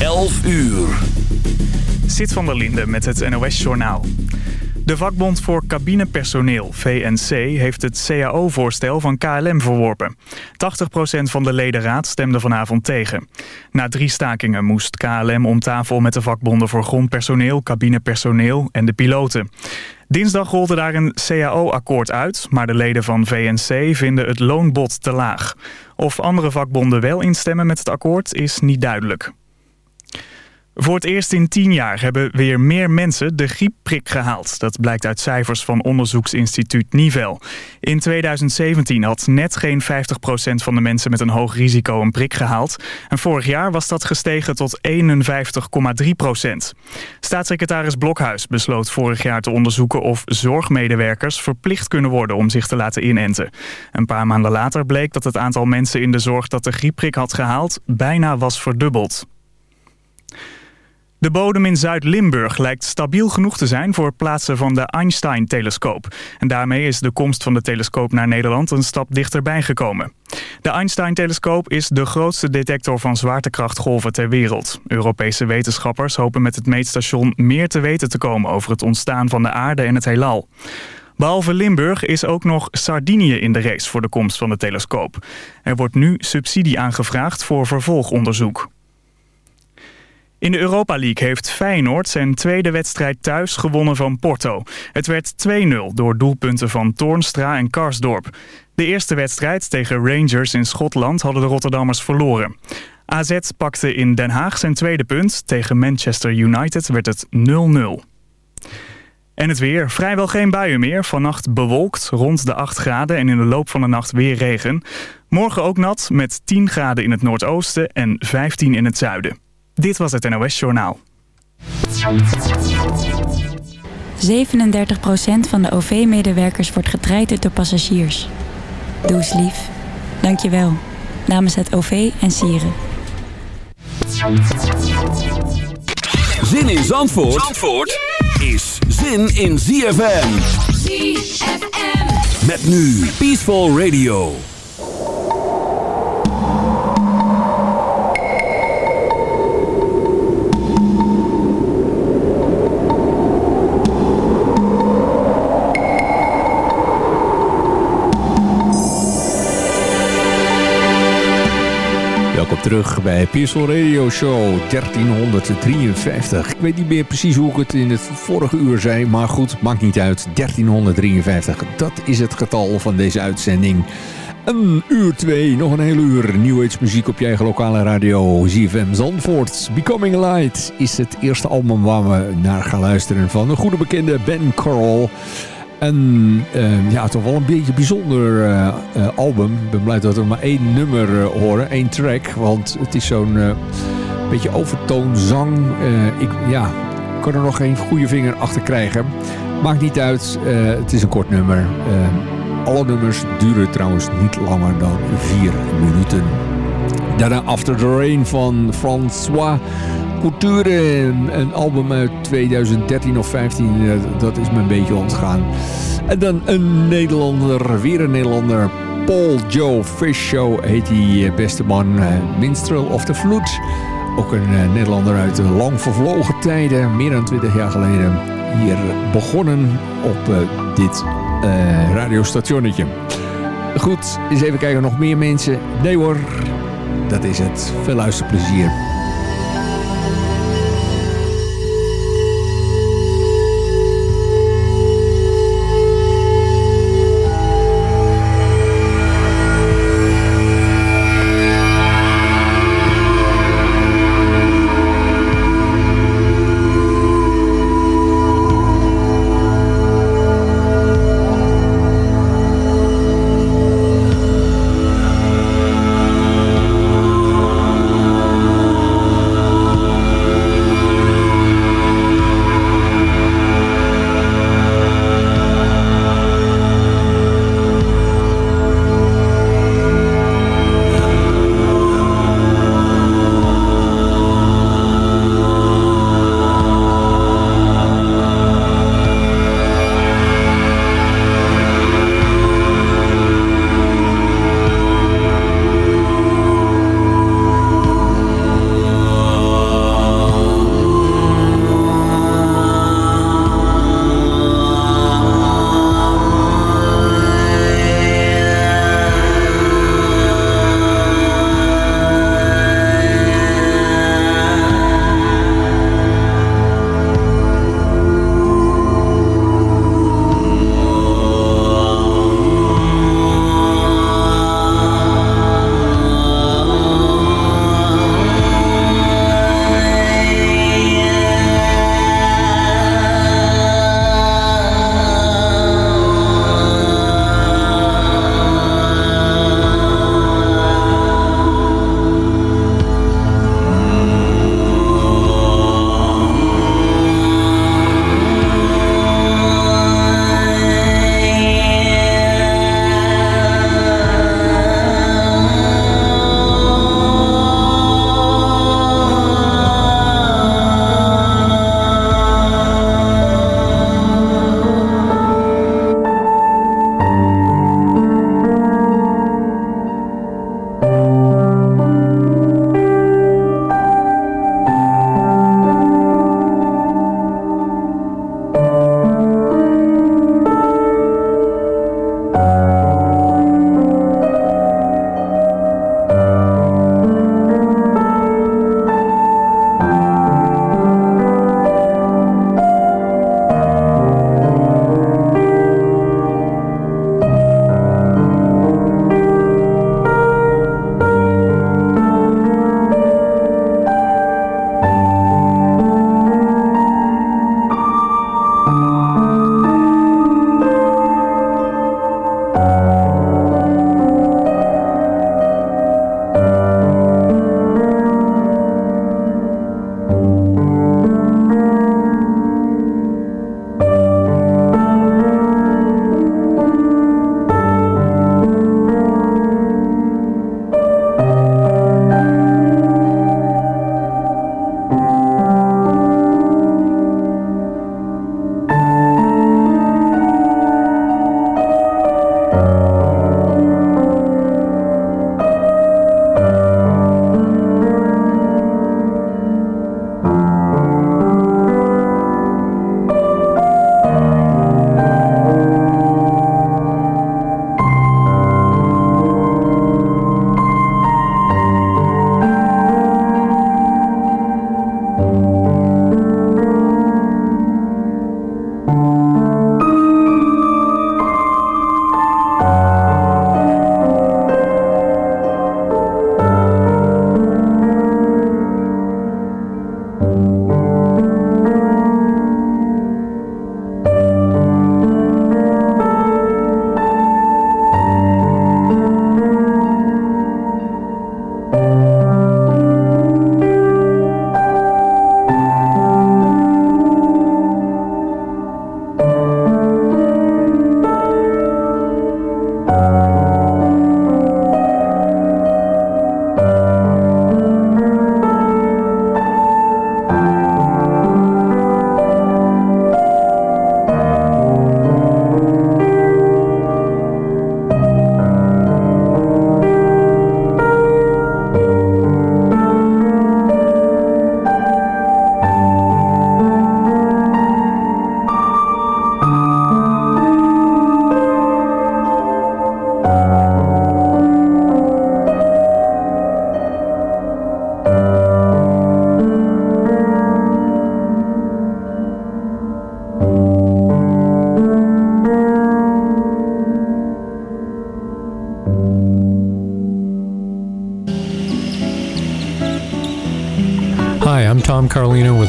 11 uur. Zit van der Linde met het NOS-journaal. De vakbond voor cabinepersoneel, VNC, heeft het CAO-voorstel van KLM verworpen. 80% van de ledenraad stemde vanavond tegen. Na drie stakingen moest KLM om tafel met de vakbonden voor grondpersoneel, cabinepersoneel en de piloten. Dinsdag rolde daar een CAO-akkoord uit, maar de leden van VNC vinden het loonbod te laag. Of andere vakbonden wel instemmen met het akkoord is niet duidelijk. Voor het eerst in tien jaar hebben weer meer mensen de griepprik gehaald. Dat blijkt uit cijfers van onderzoeksinstituut Nivel. In 2017 had net geen 50% van de mensen met een hoog risico een prik gehaald. En vorig jaar was dat gestegen tot 51,3%. Staatssecretaris Blokhuis besloot vorig jaar te onderzoeken of zorgmedewerkers verplicht kunnen worden om zich te laten inenten. Een paar maanden later bleek dat het aantal mensen in de zorg dat de griepprik had gehaald bijna was verdubbeld. De bodem in Zuid-Limburg lijkt stabiel genoeg te zijn voor het plaatsen van de Einstein-telescoop. En daarmee is de komst van de telescoop naar Nederland een stap dichterbij gekomen. De Einstein-telescoop is de grootste detector van zwaartekrachtgolven ter wereld. Europese wetenschappers hopen met het meetstation meer te weten te komen over het ontstaan van de aarde en het heelal. Behalve Limburg is ook nog Sardinië in de race voor de komst van de telescoop. Er wordt nu subsidie aangevraagd voor vervolgonderzoek. In de Europa League heeft Feyenoord zijn tweede wedstrijd thuis gewonnen van Porto. Het werd 2-0 door doelpunten van Toornstra en Karsdorp. De eerste wedstrijd tegen Rangers in Schotland hadden de Rotterdammers verloren. AZ pakte in Den Haag zijn tweede punt. Tegen Manchester United werd het 0-0. En het weer. Vrijwel geen buien meer. Vannacht bewolkt, rond de 8 graden en in de loop van de nacht weer regen. Morgen ook nat, met 10 graden in het noordoosten en 15 in het zuiden. Dit was het NOS Journaal. 37% van de OV-medewerkers wordt getraind door passagiers. Doe eens lief. Dank je wel. Namens het OV en Sieren. Zin in Zandvoort, Zandvoort is zin in ZFM. ZFM. Met nu Peaceful Radio. Terug bij Peaceful Radio Show 1353. Ik weet niet meer precies hoe ik het in het vorige uur zei, maar goed, maakt niet uit. 1353, dat is het getal van deze uitzending. Een uur twee, nog een hele uur New Age muziek op je eigen lokale radio. ZFM Zandvoort. Becoming Light is het eerste album waar we naar gaan luisteren van de goede bekende Ben Carroll. En uh, ja, toch wel een beetje bijzonder uh, uh, album. Ik ben blij dat we maar één nummer horen, één track. Want het is zo'n beetje overtoon, zang. ik ja, kan er nog geen goede vinger achter krijgen. Maakt niet uit, het is een kort nummer. alle nummers duren trouwens niet langer dan vier minuten. Daarna After the Rain van François Couture, een album uit 2013 of 15, eh, dat is me een beetje ontgaan. En dan een Nederlander, weer een Nederlander, Paul Joe Fish Show heet die eh, beste man, eh, Minstrel of the Vloed. Ook een Nederlander uit lang vervlogen tijden, meer dan 20 jaar geleden, hier begonnen op dit radiostationnetje. Goed, eens even kijken, nog meer mensen? Nee hoor, dat is het. Veel luisterplezier.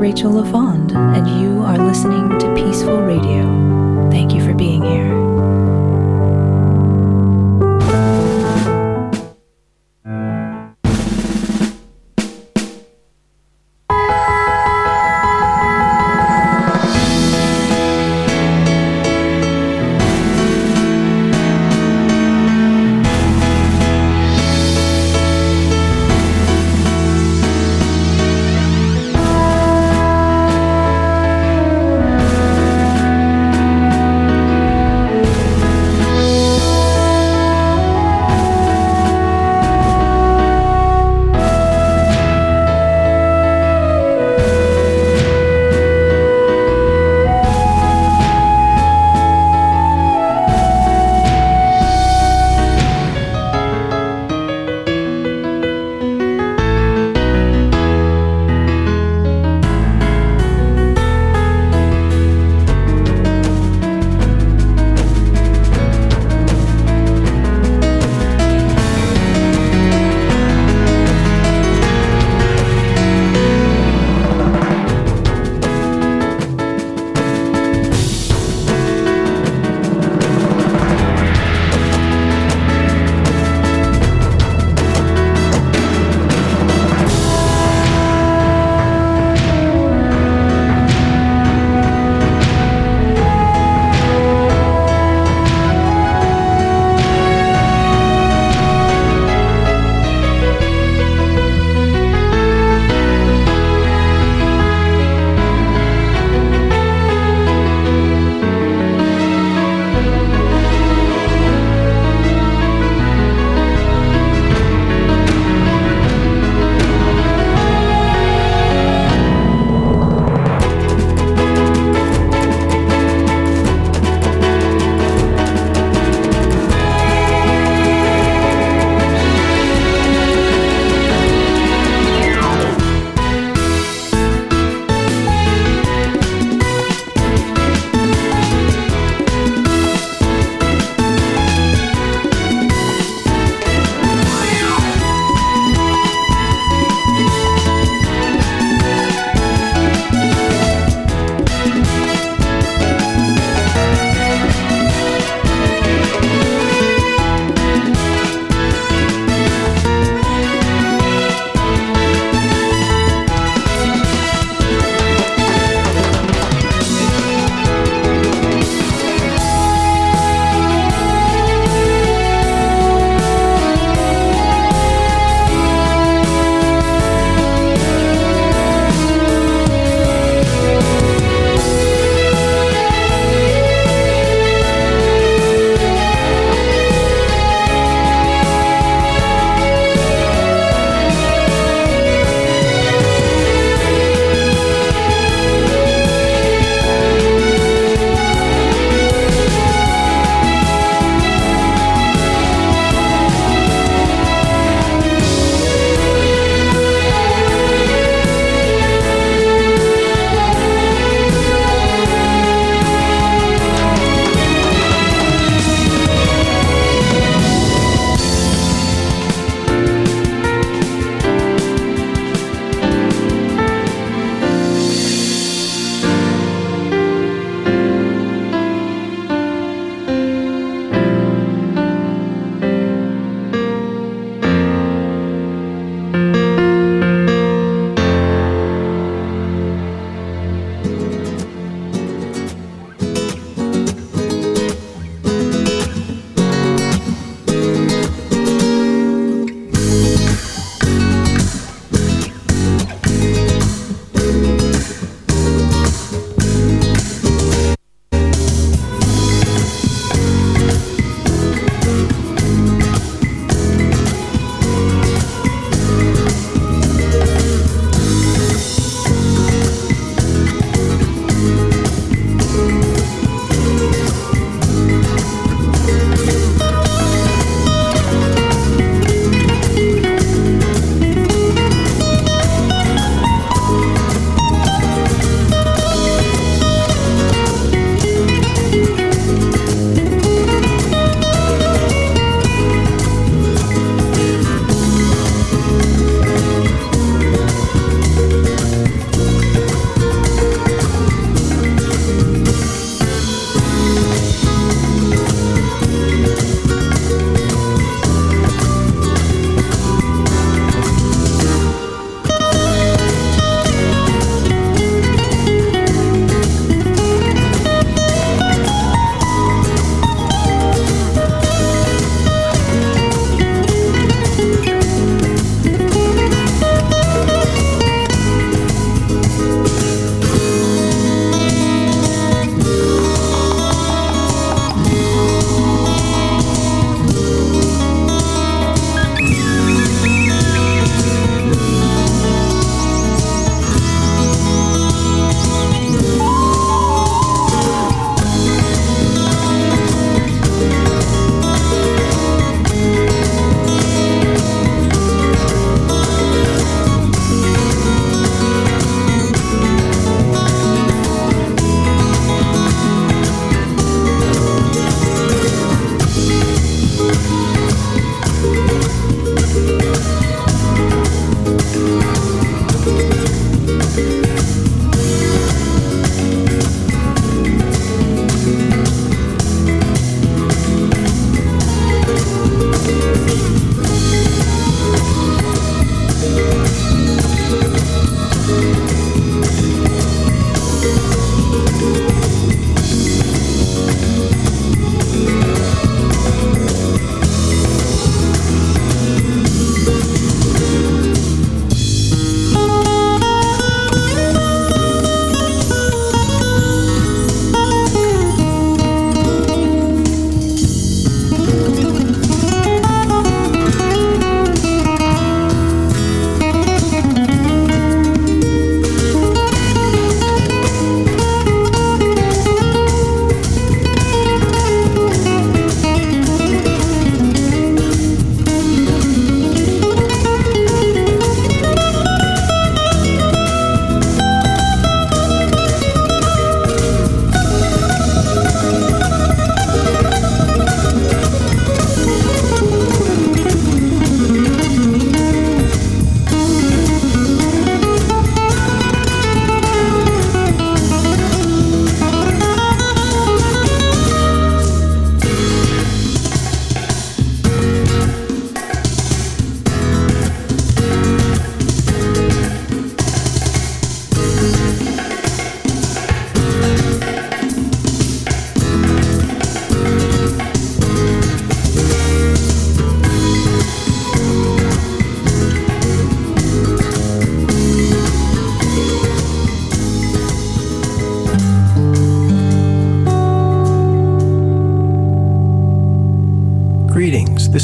Rachel LaFon.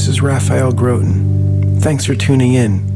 Is Raphael Groten. Thanks for tuning in.